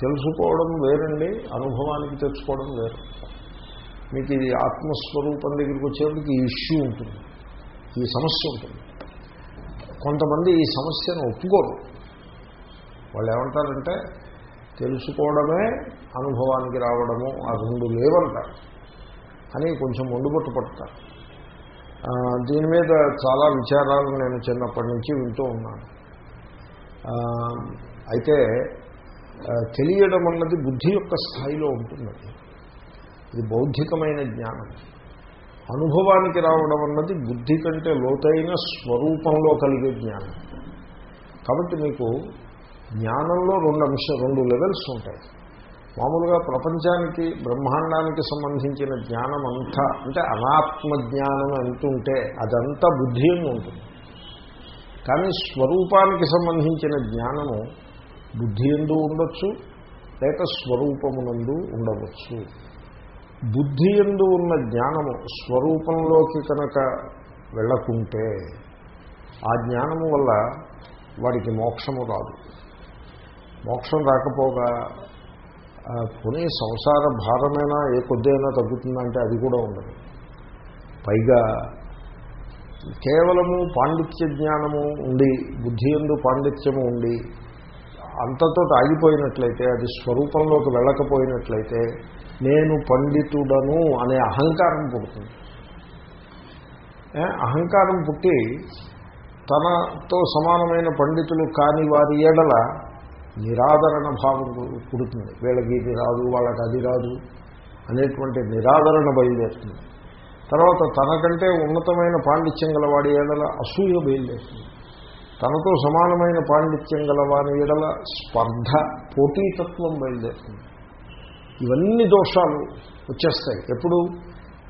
తెలుసుకోవడం వేరండి అనుభవానికి తెచ్చుకోవడం వేరు. మీకు ఇది ఆత్మస్వరూపం దగ్గరికి వచ్చేప్పటికి ఈ ఇష్యూ ఉంటుంది ఈ సమస్య ఉంటుంది. కొంతమంది ఈ సమస్యను ఒప్పుకోరు. వాళ్ళు ఏమంటారంటే తెలుసుకోవడమే అనుభవానికి రావడము ఆ రెండు లేవంటారు. అని కొంచెం మొండుబొట్టు పడతారు దీని మీద చాలా విచారాలు నేను చిన్నప్పటి నుంచి వింటూ ఉన్నాను. అయితే తెలియడం అన్నది బుద్ధి యొక్క స్థాయిలో ఉంటుంది ఇది బౌద్ధికమైన జ్ఞానం. అనుభవానికి రావడం అన్నది బుద్ధి కంటే లోతైన స్వరూపంలో కలిగే జ్ఞానం. కాబట్టి మీకు జ్ఞానంలో రెండు అంశ రెండు లెవెల్స్ ఉంటాయి. మామూలుగా ప్రపంచానికి బ్రహ్మాండానికి సంబంధించిన జ్ఞానం అంతా అంటే అనాత్మ జ్ఞానం అంటుంటే అదంతా బుద్ధి ఉంటుంది. కానీ స్వరూపానికి సంబంధించిన జ్ఞానము బుద్ధి ఎందు ఉండొచ్చు లేక స్వరూపమునందు ఉండవచ్చు. బుద్ధి ఎందు ఉన్న జ్ఞానము స్వరూపంలోకి కనుక వెళ్ళకుంటే ఆ జ్ఞానము వల్ల వాడికి మోక్షము రాదు. మోక్షం రాకపోగా పోనీ సంసార భారమైనా ఏ కొద్దైనా తగ్గుతుందంటే అది కూడా ఉండదు. పైగా కేవలము పాండిత్య జ్ఞానము ఉండి బుద్ధి ఎందు పాండిత్యము ఉండి అంతతో ఆగిపోయినట్లయితే అది స్వరూపంలోకి వెళ్ళకపోయినట్లయితే నేను పండితుడను అనే అహంకారం పుడుతుంది. అహంకారం పుట్టి తనతో సమానమైన పండితులు కాని వారి ఏడల నిరాదరణ భావం పుడుతుంది. వీళ్ళకి ఇది రాదు వాళ్ళకి అది రాదు అనేటువంటి నిరాదరణ బయలుదేరుతుంది. తర్వాత తనకంటే ఉన్నతమైన పాండిత్యం గల వాడి ఏడల అసూయ బయలుదేరుతుంది. తనతో సమానమైన పాండిత్యం గల వారి ఏడల స్పర్ధ పోటీతత్వం బయలుదేరుతుంది. ఇవన్నీ దోషాలు వచ్చేస్తాయి. ఎప్పుడు?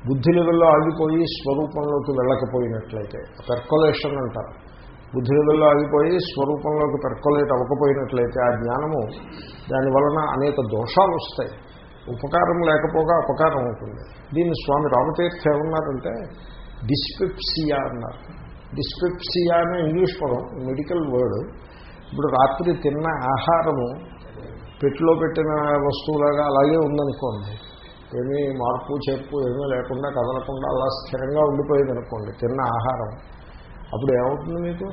బుద్ధి లెవెల్లో ఆగిపోయి స్వరూపంలోకి వెళ్ళకపోయినట్లయితే. పెర్కొలేషన్ అంటారు. బుద్ధి లెవెల్లో ఆగిపోయి స్వరూపంలోకి పెర్కొలేట్ అవ్వకపోయినట్లయితే ఆ జ్ఞానము దాని వలన అనేక దోషాలు వస్తాయి. ఉపకారం లేకపోగా అపకారం ఉంటుంది దీన్ని స్వామి రామతీర్థ ఏమన్నారంటే డిస్పెప్సియా అన్నారు. డిస్పెప్సియా అనే ఇంగ్లీష్ పదం మెడికల్ వర్డ్. ఇప్పుడు రాత్రి తిన్న ఆహారము పెట్టిలో పెట్టిన వస్తువులాగా అలాగే ఉందనుకోండి. ఏమీ మార్పు చెప్పు ఏమీ లేకుండా కదలకుండా అలా స్థిరంగా ఉండిపోయేది అనుకోండి తిన్న ఆహారం. అప్పుడు ఏమవుతుంది మీకు?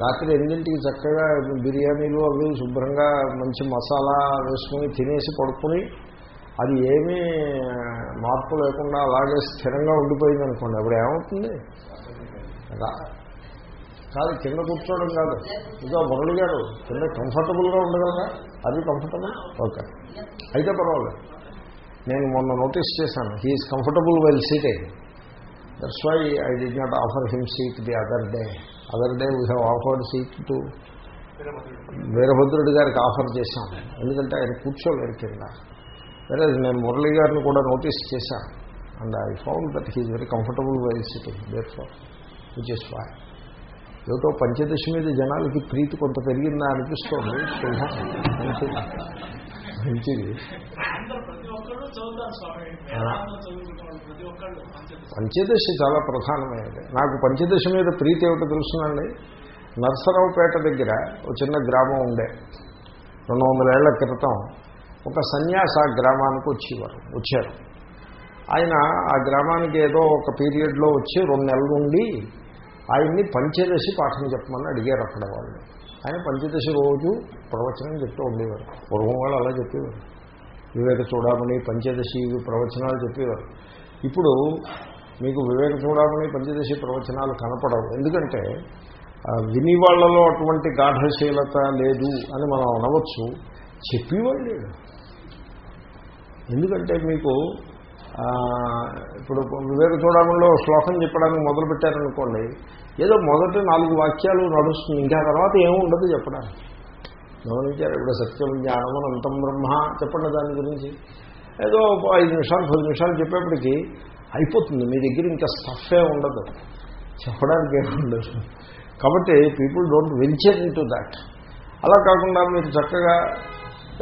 రాత్రి ఎనిమిదింటికి చక్కగా బిర్యానీలు అవి శుభ్రంగా మంచి మసాలా వేసుకుని తినేసి పడుకుని అది ఏమీ మార్పు లేకుండా అలాగే స్థిరంగా ఉండిపోయింది అనుకోండి అప్పుడు ఏమవుతుంది? కాదు? కింద కూర్చోవడం కాదు. ఇంకా మురళి గారు కింద కంఫర్టబుల్గా ఉండగలరా? అది కంఫర్టబుల్ ఓకే. అయితే పర్వాలేదు. నేను మొన్న నోటీస్ చేశాను. He is comfortable well seated that's why I did not offer him seat the other day other day we have offered seat to వీరభద్రుడి గారికి ఆఫర్ చేశాం ఎందుకంటే ఆయన కూర్చోలేరు కింద. వేరే నేను మురళి గారిని కూడా నోటీస్ చేశాను. And I found that he is very comfortable well sitting there for which is fine ఏమిటో పంచదశి మీద జనాలకి ప్రీతి కొంత పెరిగిందా అనిపిస్తోంది. మంచిది. మంచిది పంచదశి. చాలా ప్రధానమైనది. నాకు పంచదశి మీద ప్రీతి ఏమిటో తెలుసునండి. నర్సరావుపేట దగ్గర ఒక చిన్న గ్రామం ఉండే. రెండు వందల ఏళ్ళ క్రితం ఒక సన్యాస ఆ గ్రామానికి వచ్చేవారు వచ్చారు. ఆయన ఆ గ్రామానికి ఏదో ఒక పీరియడ్లో వచ్చి రెండు నెలలు ఉండి ఆయన్ని పంచదశి పాఠం చెప్పమని అడిగారు అక్కడ వాళ్ళు. ఆయన పంచదశి రోజు ప్రవచనం చెప్తూ ఉండేవారు. పూర్వం వాళ్ళు అలా చెప్పేవారు. వివేక చూడమని పంచదశి ప్రవచనాలు చెప్పేవారు. ఇప్పుడు మీకు వివేక చూడమని పంచదశి ప్రవచనాలు కనపడవు. ఎందుకంటే విని వాళ్ళలో అటువంటి గాఢశీలత లేదు అని మనం అనవచ్చు. చెప్పేవాళ్ళు లేడు ఎందుకంటే మీకు ఇప్పుడు వివేక చూడమంలో శ్లోకం చెప్పడానికి మొదలుపెట్టారనుకోండి ఏదో మొదటి నాలుగు వాక్యాలు నడుస్తుంది. ఇంకా తర్వాత ఏముండదు చెప్పడానికి. గమనించారు? ఇప్పుడు సత్యం జ్ఞానం అనంతం బ్రహ్మ చెప్పండి దాని గురించి. ఏదో ఐదు నిమిషాలు పది నిమిషాలు చెప్పేప్పటికీ అయిపోతుంది. మీ దగ్గర ఇంకా స్టఫే ఉండదు. చెప్పడానికి ఏముండదు కాబట్టి people don't venture into that అలా కాకుండా మీరు చక్కగా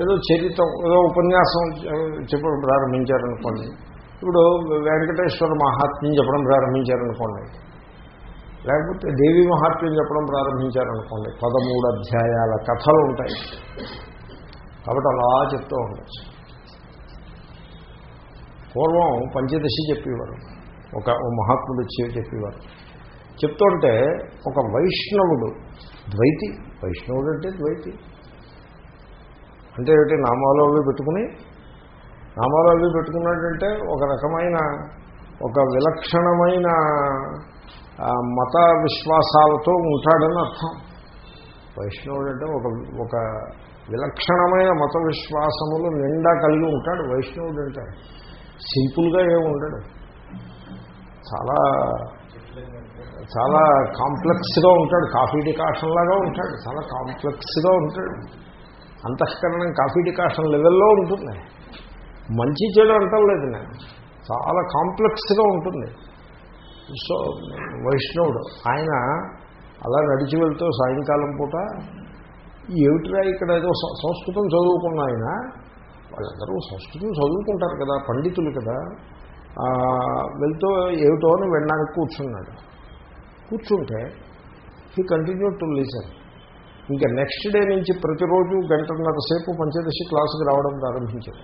ఏదో చరిత్రం ఏదో ఉపన్యాసం చెప్పడం ప్రారంభించారనుకోండి. ఇప్పుడు వెంకటేశ్వర మహాత్మ్యం చెప్పడం ప్రారంభించారనుకోండి. లేకపోతే దేవి మహాత్మ్యం చెప్పడం ప్రారంభించారనుకోండి. పదమూడు అధ్యాయాల కథలు ఉంటాయి. కాబట్టి అలా చెప్తూ ఉండొచ్చు. పూర్వం పంచదశి చెప్పేవారు. ఒక మహాత్ముడు వచ్చి చెప్పేవారు. చెప్తుంటే ఒక వైష్ణవుడు ద్వైతి. వైష్ణవుడు అంటే ద్వైతి. అంటే ఏమిటి? నామాలు అవి పెట్టుకుని నామాలు అవి పెట్టుకున్నాడంటే ఒక రకమైన ఒక విలక్షణమైన మత విశ్వాసాలతో ఉంటాడని అర్థం. వైష్ణవుడు అంటే ఒక ఒక విలక్షణమైన మత విశ్వాసములు నిండా కలిగి ఉంటాడు వైష్ణవుడు అంటే సింపుల్గా ఏమి ఉండడు. చాలా చాలా కాంప్లెక్స్గా ఉంటాడు. కాఫీ డికాషన్లాగా ఉంటాడు. చాలా కాంప్లెక్స్గా ఉంటాడు. అంతఃకరణం కాఫీ డికాషన్ లెవెల్లో ఉంటుంది. మంచి చెడు అంటలేదు నేను. చాలా కాంప్లెక్స్గా ఉంటుంది. సో వైష్ణవుడు ఆయన అలా నడిచి వెళ్తూ సాయంకాలం పూట ఏమిటిరా ఇక్కడ ఏదో సంస్కృతం చదువుకున్న ఆయన? వాళ్ళందరూ సంస్కృతం చదువుకుంటారు కదా పండితులు కదా. వెళ్తూ ఏమిటో అని వెళ్ళడానికి కూర్చున్నాడు. కూర్చుంటే హీ కంటిన్యూ టు లీసన్ ఇంకా నెక్స్ట్ డే నుంచి ప్రతిరోజు గంటన్నర సేపు పంచదశి క్లాసుకి రావడం ప్రారంభించాడు.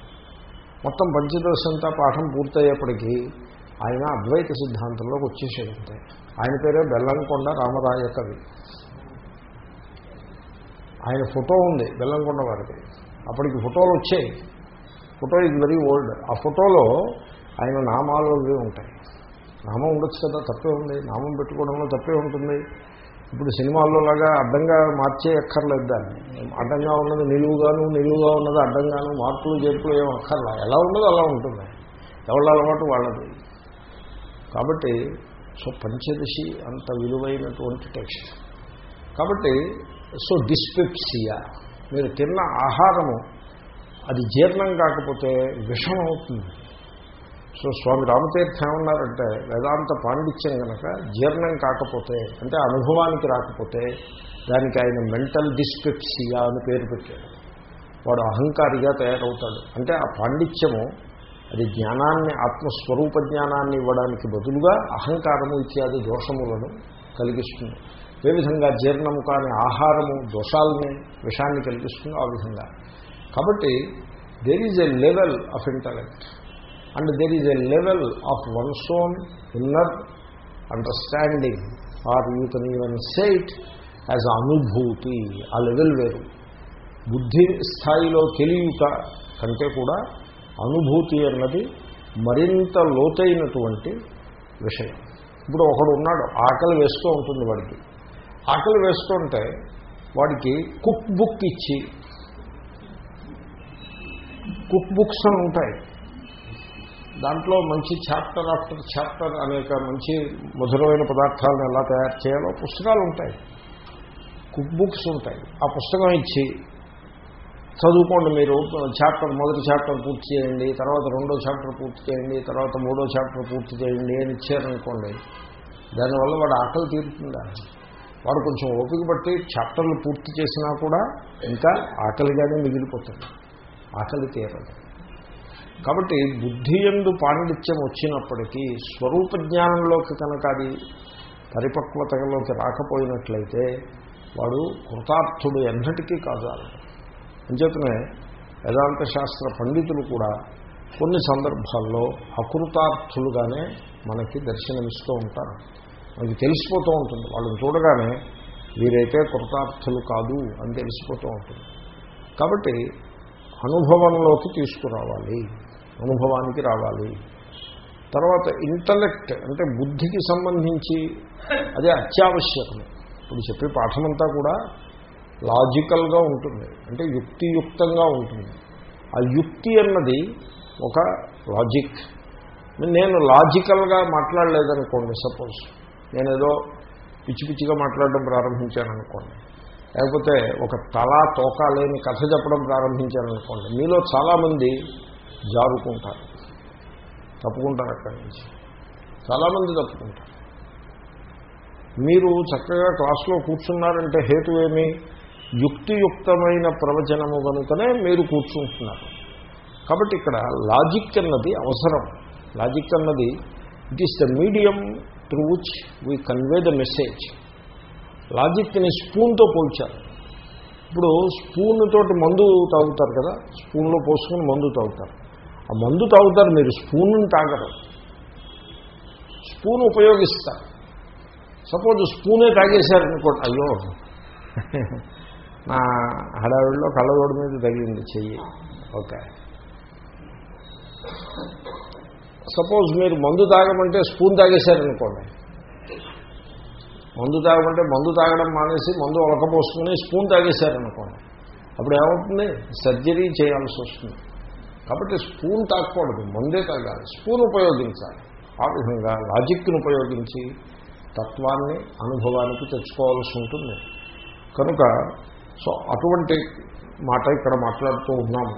మొత్తం పంచదశి అంతా పాఠం పూర్తయ్యేప్పటికీ ఆయన అద్వైత సిద్ధాంతంలోకి వచ్చేసాడు ఆయన పేరే బెల్లంకొండ రామరాయ కవి. ఆయన ఫోటో ఉంది బెల్లంకొండ వారికి అప్పటికి ఫోటోలు వచ్చాయి. ఫోటో ఇది వెరీ ఓల్డ్. ఆ ఫోటోలో ఆయన నామాలు ఉంటాయి. నామం ఉండొచ్చు కదా తప్పే ఉంది. నామం పెట్టుకోవడంలో తప్పే ఉంటుంది. ఇప్పుడు సినిమాల్లో లాగా అడ్డంగా మార్చే అక్కర్లేదు దాన్ని. అడ్డంగా ఉన్నది నిలువుగాను నిలువుగా ఉన్నది అడ్డంగాను మార్పులు చేర్పులు ఏం అక్కర్లా. ఎలా ఉన్నదో అలా ఉంటుంది. ఎవరి అలవాటు వాళ్ళది. కాబట్టి సో పంచదశి అంత విలువైనటువంటి టెక్స్ట్. కాబట్టి సో డిస్పెప్సియా మీరు తిన్న ఆహారము అది జీర్ణం కాకపోతే విషం అవుతుంది. సో స్వామి రామతీర్థం ఏమన్నారంటే వేదాంత పాండిత్యం కనుక జీర్ణం కాకపోతే అంటే అనుభవానికి రాకపోతే దానికి ఆయన మెంటల్ డిస్పెప్సియా అని పేరు పెట్టాడు వాడు అహంకారిగా తయారవుతాడు. అంటే ఆ పాండిత్యము అది జ్ఞానాన్ని ఆత్మస్వరూప జ్ఞానాన్ని ఇవ్వడానికి బదులుగా అహంకారము ఇత్యాది దోషములను కలిగిస్తుంది. ఏ విధంగా జీర్ణము కాని ఆహారము దోషాలని విషాన్ని కలిగిస్తుంది ఆ విధంగా. కాబట్టి there is a level of intellect and there is a level of one's own inner understanding or you can even say it as అనుభూతి ఆ లెవెల్ వేరు బుద్ధి స్థాయిలో తెలియక కంటే కూడా అనుభూతి అన్నది మరింత లోతైనటువంటి విషయం. ఇప్పుడు ఒకడు ఉన్నాడు ఆకలి వేస్తూ ఉంటుంది వాడికి. ఆకలి వేస్తుంటే వాడికి కుక్ బుక్ ఇచ్చి కుక్ బుక్స్ అని ఉంటాయి. దాంట్లో మంచి చాప్టర్ ఆఫ్టర్ చాప్టర్ అనేక మంచి మధురమైన పదార్థాలను ఎలా తయారు చేయాలో పుస్తకాలు ఉంటాయి. కుక్ బుక్స్ ఉంటాయి. ఆ పుస్తకం ఇచ్చి చదువుకోండి మీరు. చాప్టర్ మొదటి చాప్టర్ పూర్తి చేయండి తర్వాత రెండో చాప్టర్ పూర్తి చేయండి తర్వాత మూడో చాప్టర్ పూర్తి చేయండి అని ఇచ్చారనుకోండి దానివల్ల వాడు ఆకలి తీరుతుందా? వాడు కొంచెం ఓపిక బట్టి చాప్టర్లు పూర్తి చేసినా కూడా ఇంకా ఆకలిగానే మిగిలిపోతుంది ఆకలి తీరదు. కాబట్టి బుద్ధి ఎందు పాండిత్యం వచ్చినప్పటికీ స్వరూప జ్ఞానంలోకి కనుక అది పరిపక్వతలోకి రాకపోయినట్లయితే వాడు కృతార్థుడు ఎన్నటికీ కాదాలి అంచేతనే వేదాంత శాస్త్ర పండితులు కూడా కొన్ని సందర్భాల్లో అకృతార్థులుగానే మనకి దర్శనమిస్తూ ఉంటారు. మనకి తెలిసిపోతూ ఉంటుంది. వాళ్ళని చూడగానే వీరైతే కృతార్థులు కాదు అని తెలిసిపోతూ ఉంటుంది. కాబట్టి అనుభవంలోకి తీసుకురావాలి. అనుభవానికి రావాలి. తర్వాత ఇంటలెక్ట్ అంటే బుద్ధికి సంబంధించి అదే అత్యావశ్యకం. ఇప్పుడు చెప్పే పాఠమంతా కూడా లాజికల్గా ఉంటుంది. అంటే యుక్తియుక్తంగా ఉంటుంది. ఆ యుక్తి అన్నది ఒక లాజిక్. నేను లాజికల్గా మాట్లాడలేదనుకోండి సపోజ్. నేనేదో పిచ్చి పిచ్చిగా మాట్లాడడం ప్రారంభించాను అనుకోండి లేకపోతే ఒక తల తోక లేని కథ చెప్పడం ప్రారంభించాను అనుకోండి మీలో చాలామంది జారుకుంటారు. తప్పుకుంటారు అక్కడి నుంచి. చాలామంది తప్పుకుంటారు. మీరు చక్కగా క్లాసులో కూర్చున్నారంటే హేతు ఏమి యుక్తియుక్తమైన ప్రవచనము కనుకనే మీరు కూర్చుంటున్నారు. కాబట్టి ఇక్కడ లాజిక్ అన్నది అవసరం. లాజిక్ అన్నది it is the medium through which we convey the message లాజిక్ని స్పూన్తో పోల్చారు ఇప్పుడు స్పూన్ తోటి మందు తాగుతారు కదా స్పూన్లో పోసుకుని మందు తాగుతారు. ఆ మందు తాగుతారు మీరు స్పూన్ తాగరు. స్పూన్ ఉపయోగిస్తారు. సపోజ్ స్పూనే తాగేశారనుకోండి అయ్యో నా హడావిడిలో కళ్ళగోడు మీద తగిలింది చెయ్యి. ఓకే. సపోజ్ మీరు మందు తాగమంటే స్పూన్ తాగేశారనుకోండి. మందు తాగమంటే మందు తాగడం మానేసి మందు ఒలకపోసుకుని స్పూన్ తాగేశారనుకోండి. అప్పుడు ఏమవుతుంది? సర్జరీ చేయాల్సి వస్తుంది. కాబట్టి స్పూన్ తాగకూడదు మందే తాగాలి. స్పూన్ ఉపయోగించాలి. ఆ విధంగా లాజిక్ను ఉపయోగించి తత్వాన్ని అనుభవానికి తెచ్చుకోవాల్సి ఉంటుంది. కనుక సో అటువంటి మాట ఇక్కడ మాట్లాడుతూ ఉన్నాము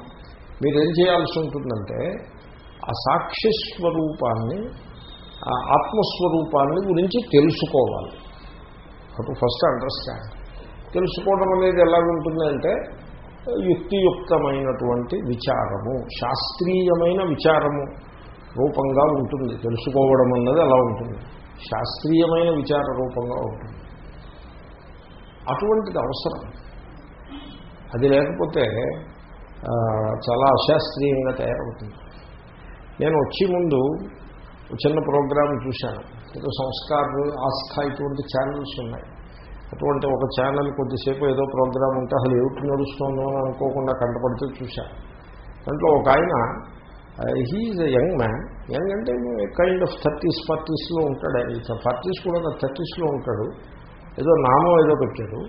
మీరేం చేయాల్సి ఉంటుందంటే ఆ సాక్షి స్వరూపాన్ని ఆ ఆత్మస్వరూపాన్ని గురించి తెలుసుకోవాలి. అటు ఫస్ట్ అండర్స్టాండ్ తెలుసుకోవడం అనేది ఎలాగుంటుందంటే యుక్తియుక్తమైనటువంటి విచారము శాస్త్రీయమైన విచారము రూపంగా ఉంటుంది. తెలుసుకోవడం అన్నది అలా ఉంటుంది. శాస్త్రీయమైన విచార రూపంగా ఉంటుంది. అటువంటిది అవసరం. అది లేకపోతే చాలా అశాస్త్రీయంగా తయారవుతుంది. నేను వచ్చే ముందు ఒక చిన్న ప్రోగ్రాం చూశాను. ఏదో సంస్కారాలు ఆస్థ ఇటువంటి ఛానల్స్ ఉన్నాయి. అటువంటి ఒక ఛానల్ కొద్దిసేపు ఏదో ప్రోగ్రాం ఉంటే అసలు ఏమిటి నడుస్తుందో అని అనుకోకుండా కంటపడితే చూశాను. దాంట్లో ఒక ఆయన he is a young man young అంటే కైండ్ ఆఫ్ థర్టీస్ ఫార్టీస్లో ఉంటాడు. ఫార్టీస్ కూడా థర్టీస్లో ఉంటాడు. ఏదో నామం ఏదో పెట్టాడు.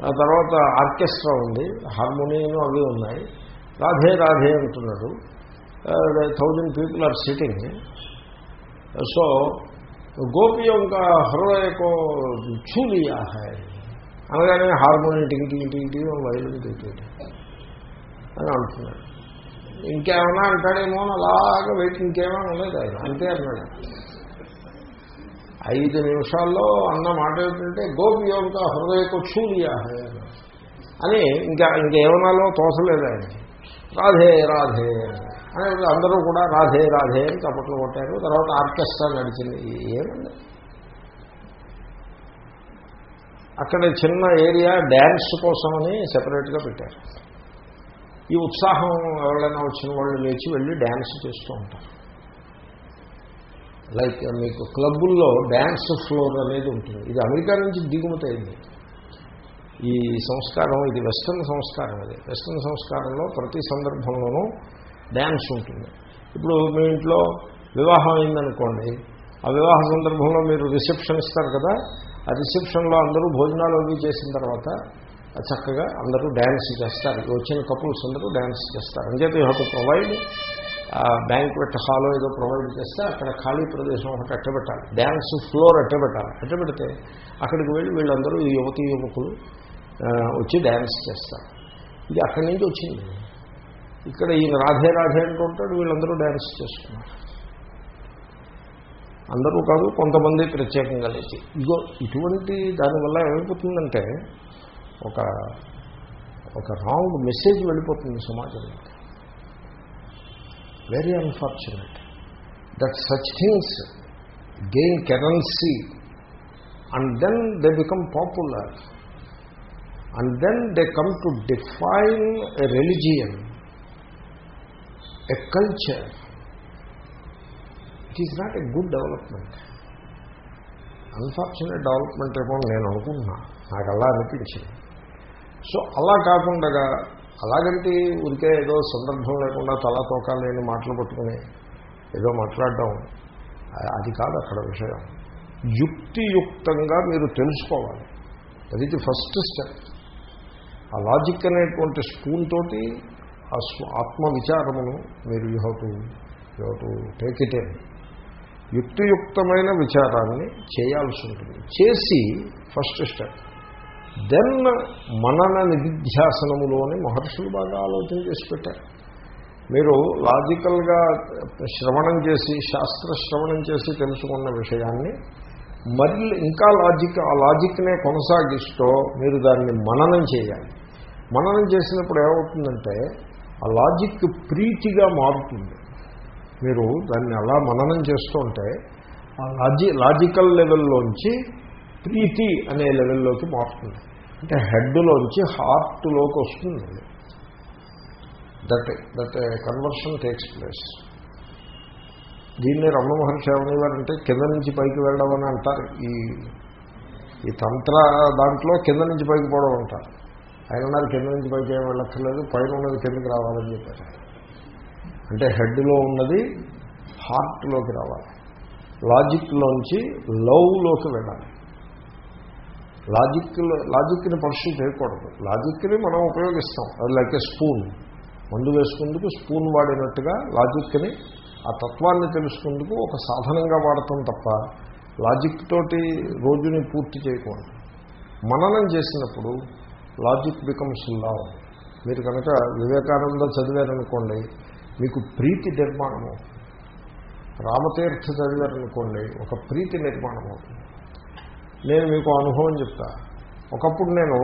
ఆ తర్వాత ఆర్కెస్ట్రా ఉంది హార్మోనియం అవి ఉన్నాయి. రాధే రాధే అంటున్నాడు. Thousand people are sitting. So గోపియం కా హృదయకో చూలియా హై. అనగానే హార్మోనియం టింకి ఇంటి వైలు టింకి అని అంటున్నాడు. ఇంకేమైనా అంటాడేమో అలాగా వెయిట్ ఇంకేమైనా ఉండేది ఆయన. అంతే అన్నాడు. ఐదు నిమిషాల్లో అన్న మాట ఏంటంటే గోపియోంక హృదయకు చూలియా అని ఇంకా ఇంకేమనాలో తోసలేదు రాధే రాధే అని అందరూ కూడా రాధే రాధే అని చప్పట్లు కొట్టారు. తర్వాత ఆర్కెస్ట్రా నడిచింది. ఏమండి? అక్కడ చిన్న ఏరియా డ్యాన్స్ కోసమని సెపరేట్గా పెట్టారు. ఈ ఉత్సాహం ఎవరైనా వచ్చిన వాళ్ళు లేచి వెళ్ళి డ్యాన్స్ చేస్తూ ఉంటారు. లైక్ మీకు క్లబ్బుల్లో డ్యాన్స్ ఫ్లోర్ అనేది ఉంటుంది. ఇది అమెరికా నుంచి దిగుమతి అయింది. ఈ సంస్కారం ఇది వెస్ట్రన్ సంస్కారం అది. వెస్ట్రన్ సంస్కారంలో ప్రతి సందర్భంలోనూ డ్యాన్స్ ఉంటుంది. ఇప్పుడు మీ ఇంట్లో వివాహం అయిందనుకోండి ఆ వివాహ సందర్భంలో మీరు రిసెప్షన్ ఇస్తారు కదా ఆ రిసెప్షన్లో అందరూ భోజనాలు అవి చేసిన తర్వాత చక్కగా అందరూ డ్యాన్స్ చేస్తారు. వచ్చిన కపుల్స్ అందరూ డ్యాన్స్ చేస్తారు. అంచేత you have to provide banquet hollow ఏదో ప్రొవైడ్ చేస్తే అక్కడ ఖాళీ ప్రదేశం ఒకటి అట్టబెట్టాలి. Dance floor అట్టబెట్టాలి. అట్టబెడితే అక్కడికి వెళ్ళి వీళ్ళందరూ ఈ యువతీ యువకులు వచ్చి డ్యాన్స్ చేస్తారు. ఇది అక్కడి నుంచి వచ్చింది. ఇక్కడ ఈయన రాధే రాధే అంటూ ఉంటాడు వీళ్ళందరూ డ్యాన్స్ చేస్తున్నారు అందరూ కాదు కొంతమంది ప్రత్యేకంగా లేచి. ఇగో ఇటువంటి దానివల్ల ఏమైపోతుందంటే ఒక ఒక రాంగ్ మెసేజ్ వెళ్ళిపోతుంది సమాజంలో. very unfortunate that such things gain currency and then they become popular and then they come to define a religion a culture it is not a good development unfortunate development ఏమో అని నేను అనుకుంటున్నా నాకు అలా అనిపించింది so అలా కాకుండా అలాగంటే ఊరికే ఏదో సందర్భం లేకుండా తలా తోకాలు లేని మాటలు పట్టుకుని ఏదో మాట్లాడడం అది కాదు అక్కడ విషయం. యుక్తియుక్తంగా మీరు తెలుసుకోవాలి. అది ఫస్ట్ స్టెప్ ఆ లాజిక్ అనేటువంటి స్పూన్ తోటి ఆ స్వ- ఆత్మ విచారమును మీరు you have to you have to take it in యుక్తియుక్తమైన విచారాన్ని చేయాల్సి ఉంటుంది. చేసి ఫస్ట్ స్టెప్ దెన్ మనన నిధిధ్యాసనములోని మహర్షులు బాగా ఆలోచన చేసి పెట్టారు. మీరు లాజికల్గా శ్రవణం చేసి శాస్త్ర శ్రవణం చేసి తెలుసుకున్న విషయాన్ని మరి ఇంకా లాజిక్ ఆ లాజిక్నే కొనసాగిస్తూ మీరు దాన్ని మననం చేయాలి. మననం చేసినప్పుడు ఏమవుతుందంటే ఆ లాజిక్ ప్రీతిగా మారుతుంది. మీరు దాన్ని అలా మననం చేస్తుంటే ఆ లాజి లాజికల్ లెవెల్లోంచి ప్రీతి అనే లెవెల్లోకి మారుతుంది అంటే హెడ్లోంచి హార్ట్లోకి వస్తుంది that that conversion takes place దీన్ని రమణ మహర్షి ఏమనేవారంటే కింద నుంచి పైకి వెళ్ళడం అని అంటారు. ఈ ఈ తంత్ర దాంట్లో కింద నుంచి పైకి పోవడం అంటారు. ఆయన ఉన్నారు కింద నుంచి పైకి ఏం వెళ్ళక్కర్లేదు పైన ఉన్నది కిందకి రావాలని చెప్పారు అంటే హెడ్లో ఉన్నది హార్ట్లోకి రావాలి. లాజిక్లోంచి లవ్లోకి వెళ్ళాలి. లాజిక్ లాజిక్ని పర్సూ చేయకూడదు. లాజిక్ని మనం ఉపయోగిస్తాం. అది లైక్ ఏ స్పూన్. మందు వేసుకుందుకు స్పూన్ వాడినట్టుగా లాజిక్ని ఆ తత్వాన్ని తెలుసుకుందుకు ఒక సాధనంగా వాడతాం తప్ప లాజిక్ తోటి రోజుని పూర్తి చేయకూడదు. మననం చేసినప్పుడు లాజిక్ బికమ్స్ లవ్ మీరు కనుక వివేకానంద చదివారనుకోండి మీకు ప్రీతి నిర్మాణం అవుతుంది. రామతీర్థ చదివారనుకోండి ఒక ప్రీతి నిర్మాణం అవుతుంది. నేను మీకు అనుభవం చెప్తా. ఒకప్పుడు నేను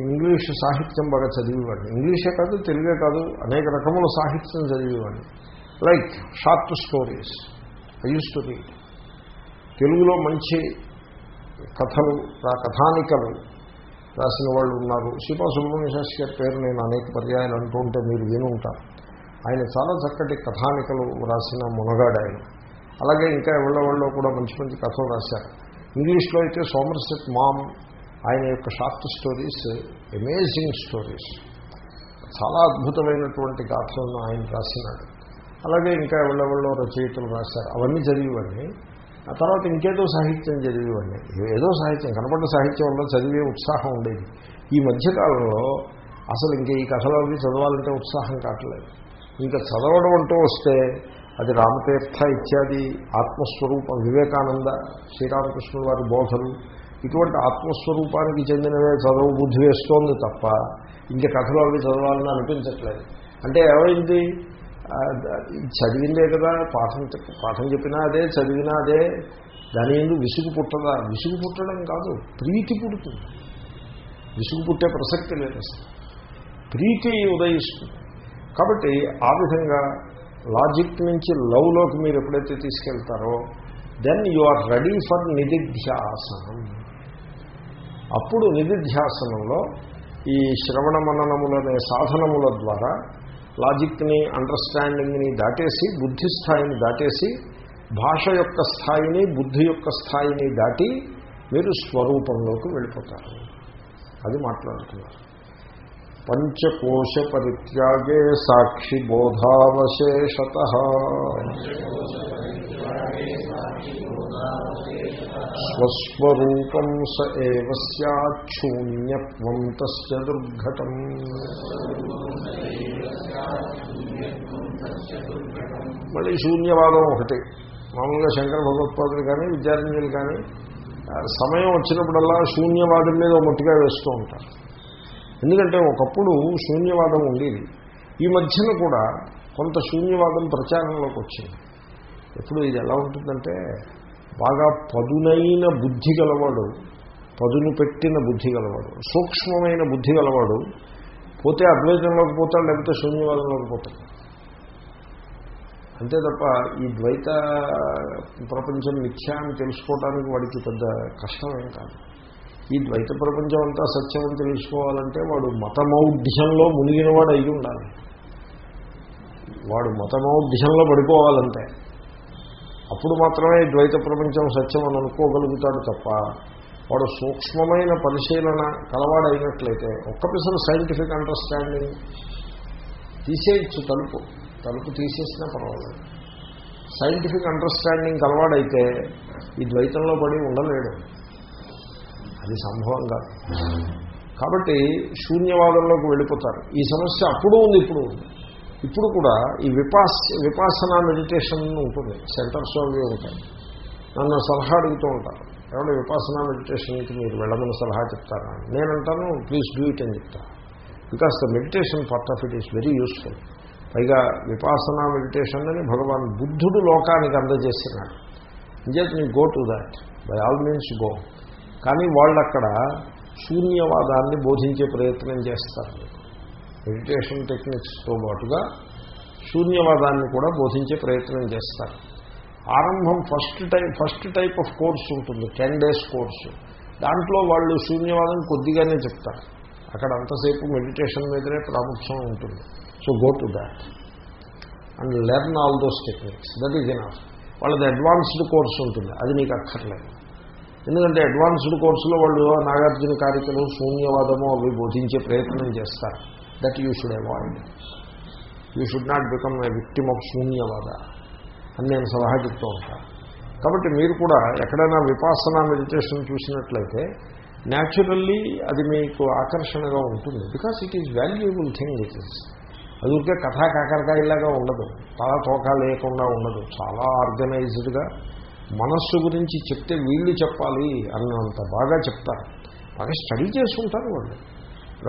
ఇంగ్లీష్ సాహిత్యం బాగా చదివేవాడిని. ఇంగ్లీషే కాదు తెలుగే కాదు అనేక రకముల సాహిత్యం చదివేవాడిని. Like short stories I used to read. తెలుగులో మంచి కథలు కథానికలు రాసిన వాళ్ళు ఉన్నారు. శ్రీపా సుబ్రహ్మణ్య శాస్త్రి గారి పేరు నేను అనేక పర్యాయాలు అంటూ ఉంటే మీరు విని ఉంటారు ఆయన చాలా చక్కటి కథానికలు రాసిన మునగాడు ఆయన అలాగే ఇంకా ఎవళ్ళ కూడా మంచి మంచి కథలు రాశారు. ఇంగ్లీష్లో అయితే సోమర్సెట్ మామ్ ఆయన యొక్క షార్ట్ స్టోరీస్ అమేజింగ్ స్టోరీస్. చాలా అద్భుతమైనటువంటి గాథలను ఆయన రాసినాడు. అలాగే ఇంకా ఎవళ్ళెవళ్ళో రచయితలు రాశారు. అవన్నీ చదివేవాడిని. ఆ తర్వాత ఇంకేదో సాహిత్యం చదివేవాడిని. ఏదో సాహిత్యం కనపడ్డ సాహిత్యంలో చదివే ఉత్సాహం ఉండేది. ఈ మధ్యకాలంలో అసలు ఇంకా ఈ కథలోకి చదవాలంటే ఉత్సాహం కావట్లేదు. ఇంకా చదవడం అంటూ వస్తే అది రామతీర్థ ఇత్యాది ఆత్మస్వరూపం వివేకానంద శ్రీరామకృష్ణుల వారి బోధలు. ఇటువంటి ఆత్మస్వరూపానికి చెందినవే చదువు బుద్ధి వేస్తోంది తప్ప ఇంకా కథలు అవి చదవాలని అనిపించట్లేదు. అంటే ఏమైంది? ఇది చదివిందే కదా పాఠం పాఠం చెప్పినా అదే చదివినా అదే. దాని ఎందుకు విసుగు పుట్టదా? విసుగు పుట్టడం కాదు ప్రీతి పుడుతుంది. విసుగు పుట్టే ప్రసక్తి లేదు ప్రీతి ఉదయిస్తుంది. కాబట్టి ఆ విధంగా లాజిక్ నుంచి లవ్లోకి మీరు ఎప్పుడైతే తీసుకెళ్తారో then you are ready for నిధిధ్యాసనం. అప్పుడు నిధిధ్యాసనంలో ఈ శ్రవణ మననములనే సాధనముల ద్వారా లాజిక్ని అండర్స్టాండింగ్ని దాటేసి బుద్ధి స్థాయిని దాటేసి భాష యొక్క స్థాయిని బుద్ధి యొక్క స్థాయిని దాటి మీరు స్వరూపంలోకి వెళ్ళిపోతారు. అది మాట్లాడుతున్నారు. పంచకోశ పరిత్యాగే సాక్షి బోధావశేషత స్వస్వరూపం స ఏవ సూన్యత్వం తస్య దుర్ఘటం. మళ్ళీ శూన్యవాదం ఒకటి. మామూలుగా శంకర భగవత్పాదులు కానీ విద్యార్థినులు కానీ సమయం వచ్చినప్పుడల్లా శూన్యవాదం మీద ఒక వేస్తూ ఉంటారు. ఎందుకంటే ఒకప్పుడు శూన్యవాదం ఉండేది. ఈ మధ్యన కూడా కొంత శూన్యవాదం ప్రచారంలోకి వచ్చింది. ఎప్పుడు ఇది ఎలా ఉంటుందంటే బాగా పదునైన బుద్ధి గలవాడు పదును పెట్టిన బుద్ధి గలవాడు సూక్ష్మమైన బుద్ధి గలవాడు పోతే అద్వైతంలోకి పోతాడు లేకపోతే శూన్యవాదంలోకి పోతాడు. అంతే తప్ప ఈ ద్వైత ప్రపంచం మిథ్యా అని తెలుసుకోవడానికి వాడికి పెద్ద కష్టమేం కాదు. ఈ ద్వైత ప్రపంచం అంతా సత్యం అని తెలుసుకోవాలంటే వాడు మతమౌఢ్యంలో మునిగినవాడు అయి ఉండాలి. వాడు మతమౌఢ్యంలో పడిపోవాలంటే అప్పుడు మాత్రమే ద్వైత ప్రపంచం సత్యం అని అనుకోగలుగుతాడు తప్ప వాడు సూక్ష్మమైన పరిశీలన కలవాడైనట్లయితే ఒక్క పిసరు సైంటిఫిక్ అండర్స్టాండింగ్ తీసేయచ్చు తలుపు. తలుపు తీసేసినా పర్వాలేదు. సైంటిఫిక్ అండర్స్టాండింగ్ కలవాడైతే ఈ ద్వైతంలో పడి ఉండలేడు. అది సంభవం కాదు. కాబట్టి శూన్యవాదంలోకి వెళ్ళిపోతారు. ఈ సమస్య అప్పుడు ఉంది ఇప్పుడు ఉంది. ఇప్పుడు కూడా ఈ విపాస్ విపాసన మెడిటేషన్ ఉంటుంది సెంటర్స్ అవి ఉంటాయి నన్ను సలహా అడుగుతూ ఉంటారు. ఏమంటే విపాసన మెడిటేషన్కి మీరు వెళ్ళమని సలహా చెప్తారా నేనంటాను ప్లీజ్ డూ ఇట్ అని చెప్తాను because the meditation part of it is very useful పైగా విపాసన మెడిటేషన్ అని భగవాన్ బుద్ధుడు లోకానికి అందజేస్తున్నాడు. ఇంజెట్ నీ go to that by all means go కానీ వాళ్ళు అక్కడ శూన్యవాదాన్ని బోధించే ప్రయత్నం చేస్తారు. మెడిటేషన్ టెక్నిక్స్తో పాటుగా శూన్యవాదాన్ని కూడా బోధించే ప్రయత్నం చేస్తారు. ఆరంభం first type first type of course ఉంటుంది టెన్ డేస్ కోర్సు దాంట్లో వాళ్ళు శూన్యవాదం కొద్దిగానే చెప్తారు. అక్కడ అంతసేపు మెడిటేషన్ మీదనే ప్రాముఖ్యం ఉంటుంది. So go to that and learn all those techniques that is enough వాళ్ళది అడ్వాన్స్డ్ కోర్స్ ఉంటుంది. అది నీకు అక్కర్లేదు. ఎందుకంటే అడ్వాన్స్డ్ కోర్సులో వాళ్ళు నాగార్జున కారికలు శూన్యవాదము అవి బోధించే ప్రయత్నం చేస్తారు. That you should avoid you should not become a victim of శూన్యవాద అని నేను సలహా చెప్తూ ఉంటాను కాబట్టి మీరు కూడా ఎక్కడైనా విపాసన మెడిటేషన్ చూసినట్లయితే న్యాచురల్లీ అది మీకు ఆకర్షణగా ఉంటుంది. Because it is valuable thing it is అది ఊరికే కథా కాకరకాయలాగా ఉండదు. తల తోక లేకుండా ఉండదు. చాలా ఆర్గనైజ్డ్గా మనస్సు గురించి చెప్తే వీళ్ళు చెప్పాలి అన్నంత బాగా చెప్తారు. బాగా స్టడీ చేసుకుంటారు వాళ్ళు.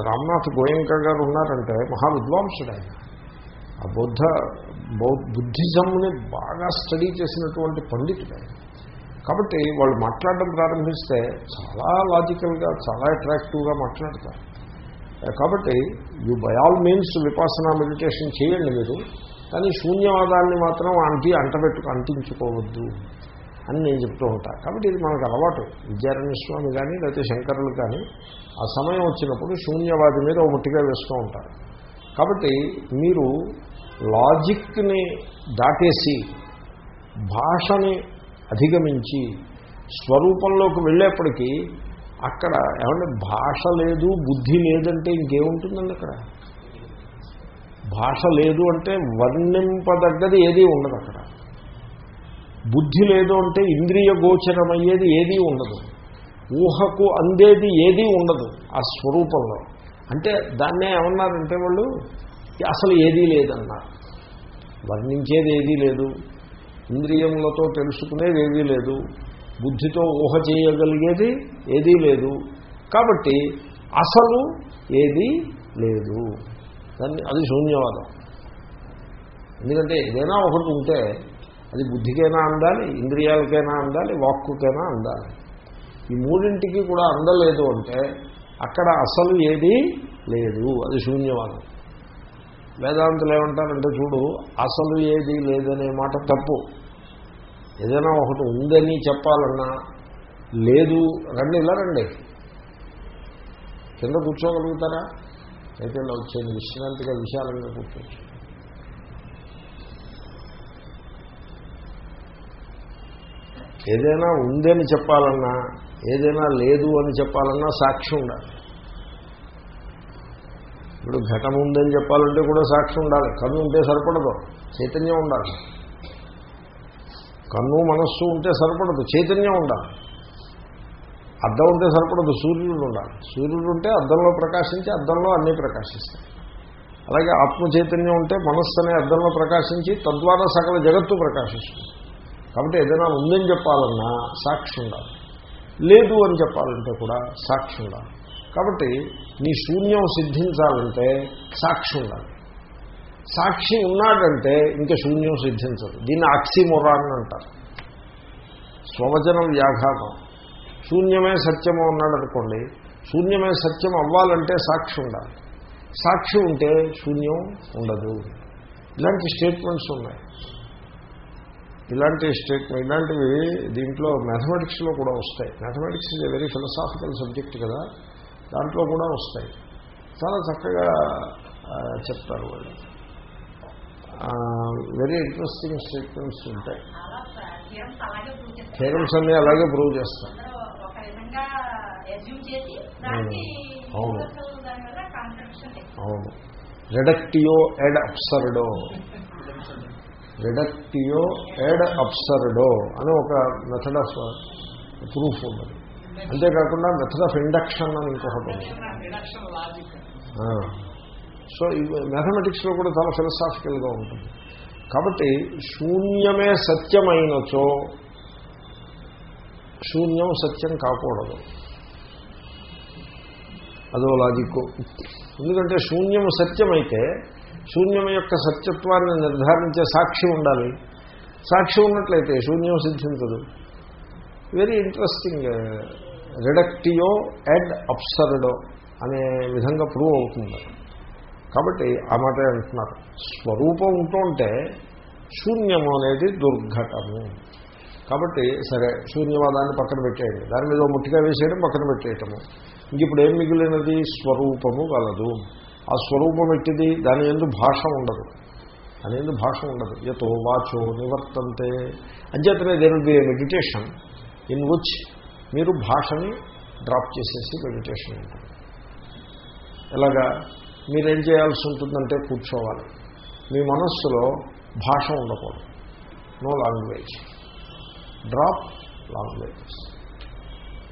రామ్నాథ్ గోయంక గారు ఉన్నారంటే మహా విద్వాంసుడు ఆయన ఆ బుద్ధ బౌద్ధ బుద్ధిజంని బాగా స్టడీ చేసినటువంటి పండితుడు ఆయన కాబట్టి వాళ్ళు మాట్లాడడం ప్రారంభిస్తే చాలా లాజికల్గా చాలా అట్రాక్టివ్గా మాట్లాడతారు. కాబట్టి you by all means Vipassana meditation చేయండి మీరు. కానీ శూన్యవాదాన్ని మాత్రం అంటి అంటబెట్టుకు అంటించుకోవద్దు. అని నేను చెప్తూ ఉంటా. కాబట్టి ఇది మనకు అలవాటు. విద్యారణ్య స్వామి కానీ లేకపోతే శంకరులు కానీ ఆ సమయం వచ్చినప్పుడు శూన్యవాది మీద ఒకటిగా వేస్తూ ఉంటారు. కాబట్టి మీరు లాజిక్ని దాటేసి భాషని అధిగమించి స్వరూపంలోకి వెళ్ళేప్పటికీ అక్కడ ఏమంటే భాష లేదు బుద్ధి లేదంటే ఇంకేముంటుందండి అక్కడ? భాష లేదు అంటే వర్ణింపదగ్గది ఏదీ ఉండదు అక్కడ. బుద్ధి లేదు అంటే ఇంద్రియ గోచరమయ్యేది ఏదీ ఉండదు. ఊహకు అందేది ఏదీ ఉండదు ఆ స్వరూపంలో. అంటే దాన్నే ఏమన్నారంటే వాళ్ళు అసలు ఏదీ లేదన్నారు. వర్ణించేది ఏదీ లేదు. ఇంద్రియములతో తెలుసుకునేది ఏదీ లేదు. బుద్ధితో ఊహ చేయగలిగేది ఏదీ లేదు. కాబట్టి అసలు ఏదీ లేదు. దాన్ని అది శూన్యవాదం. ఎందుకంటే ఏదైనా ఒకటి ఉంటే అది బుద్ధికైనా అందాలి ఇంద్రియాలకైనా అందాలి వాక్కుకైనా అందాలి. ఈ మూడింటికి కూడా అందలేదు అంటే అక్కడ అసలు ఏదీ లేదు అది శూన్యవాదం. వేదాంతులు ఏమంటారంటే చూడు అసలు ఏది లేదనే మాట తప్పు. ఏదైనా ఒకటి ఉందని చెప్పాలన్నా లేదు రండి ఇలా రండి. కింద కూర్చోగలుగుతారా? అయితే ఇలా వచ్చేది విశ్రాంతిగా విశాలంగా కూర్చోవచ్చు. ఏదైనా ఉందని చెప్పాలన్నా ఏదైనా లేదు అని చెప్పాలన్నా సాక్షి ఉండాలి. ఇప్పుడు ఘటం ఉందని చెప్పాలంటే కూడా సాక్షి ఉండాలి. కన్ను ఉంటే సరిపడదు చైతన్యం ఉండాలి. కన్ను మనస్సు ఉంటే సరిపడదు చైతన్యం ఉండాలి. అద్దం ఉంటే సరిపడదు సూర్యుడు ఉండాలి. సూర్యుడు ఉంటే అద్దంలో ప్రకాశించి అద్దంలో అన్నీ ప్రకాశిస్తాయి. అలాగే ఆత్మ చైతన్యం ఉంటే మనస్సు అనే అద్దంలో ప్రకాశించి తద్వారా సకల జగత్తు ప్రకాశిస్తుంది. కాబట్టి ఏదైనా ఉందని చెప్పాలన్నా సాక్షి ఉండాలి. లేదు అని చెప్పాలంటే కూడా సాక్షి ఉండాలి. కాబట్టి నీ శూన్యం సిద్ధించాలంటే సాక్షి ఉండాలి. సాక్షి ఉన్నాడంటే ఇంకా శూన్యం సిద్ధించదు. దీన్ని ఆక్సిమొరాన్ అంటారు. స్వవచనం వ్యాఘాతం. శూన్యమే సత్యము ఉన్నాడు అనుకోండి శూన్యమే సత్యం అవ్వాలంటే సాక్షి ఉండాలి. సాక్షి ఉంటే శూన్యం ఉండదు. ఇలాంటి స్టేట్మెంట్స్ ఉన్నాయి. ఇలాంటి స్టేట్మెంట్ ఇలాంటివి దీంట్లో మ్యాథమెటిక్స్లో కూడా వస్తాయి. Mathematics is very philosophical subject కదా. దాంట్లో కూడా వస్తాయి. చాలా చక్కగా చెప్తారు వాళ్ళు. వెరీ ఇంట్రెస్టింగ్ స్టేట్మెంట్స్ ఉంటాయి. థేరమ్స్ అన్నీ అలాగే ప్రూవ్ చేస్తారు అవును. అవును. రెడక్టియో ఎడ్ అప్సర్డో రెడక్టియో ఎడ్ అప్సర్డో అని ఒక మెథడ్ ఆఫ్ ప్రూఫ్ ఉన్నది. అంతేకాకుండా మెథడ్ ఆఫ్ ఇండక్షన్ అని ఇంకొకటి ఉంది. సో మ్యాథమెటిక్స్లో కూడా చాలా ఫిలసాఫికల్గా ఉంటుంది. కాబట్టి శూన్యమే సత్యమైనచో శూన్యం సత్యం కాకూడదు. అదో లాజిక్ ఎందుకంటే శూన్యం సత్యమైతే శూన్యం యొక్క సత్యత్వాన్ని నిర్ధారించే సాక్షి ఉండాలి. సాక్షి ఉన్నట్లయితే శూన్యం సిద్ధించదు. Very interesting reductio and absurdo అనే విధంగా ప్రూవ్ అవుతుంది. కాబట్టి ఆ మాట అంటున్నారు. స్వరూపం ఉంటుంటే శూన్యము అనేది దుర్ఘటము. కాబట్టి సరే శూన్యవాదాన్ని పక్కన పెట్టేయండి. దాని మీద ముట్టిగా వేసేయడం పక్కన పెట్టేయటము. ఇంక ఇప్పుడు ఏం మిగిలినది? స్వరూపము గలదు. ఆ స్వరూపం ఎట్టిది దాని ఎందు భాష ఉండదు. దాని ఎందు భాష ఉండదు. ఎతో వాచో నివర్తంతే. అంచేతనే there be a meditation in which మీరు భాషని డ్రాప్ చేసేసి మెడిటేషన్ ఉంటుంది. ఎలాగా? మీరేం చేయాల్సి ఉంటుందంటే కూర్చోవాలి. మీ మనస్సులో భాష ఉండకూడదు. నో లాంగ్వేజ్ డ్రాప్ లాంగ్వేజెస్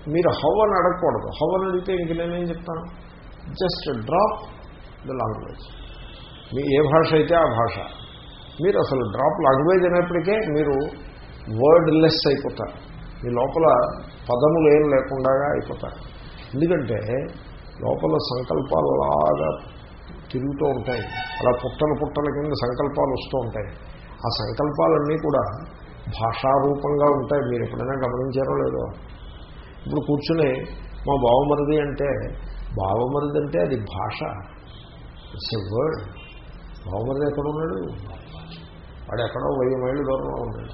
మీరు హౌ అని అడగకూడదు. హౌ అని అడిగితే ఇంక నేనేం చెప్తాను? Just drop the language. మీ ఏ భాష అయితే ఆ భాష. మీరు అసలు డ్రాప్ లాంగ్వేజ్ అయినప్పటికే మీరు వర్డ్ లెస్ అయిపోతారు. మీ లోపల పదములు ఏం లేకుండా అయిపోతారు. ఎందుకంటే లోపల సంకల్పాలు అలాగా తిరుగుతూ ఉంటాయి. అలా పుట్టల పుట్టల కింద సంకల్పాలు వస్తూ ఉంటాయి. ఆ సంకల్పాలన్నీ కూడా భాషారూపంగా ఉంటాయి. మీరు ఎప్పుడైనా గమనించారో లేదో. ఇప్పుడు కూర్చుని మా బావమరిది అంటే బావమరిది అంటే అది భాష. ఇట్స్ ఎ వర్డ్ బావమరిది ఎక్కడ ఉన్నాడు. వాడు ఎక్కడో వెయ్యి మైళ్ళు దూరంలో ఉన్నాడు.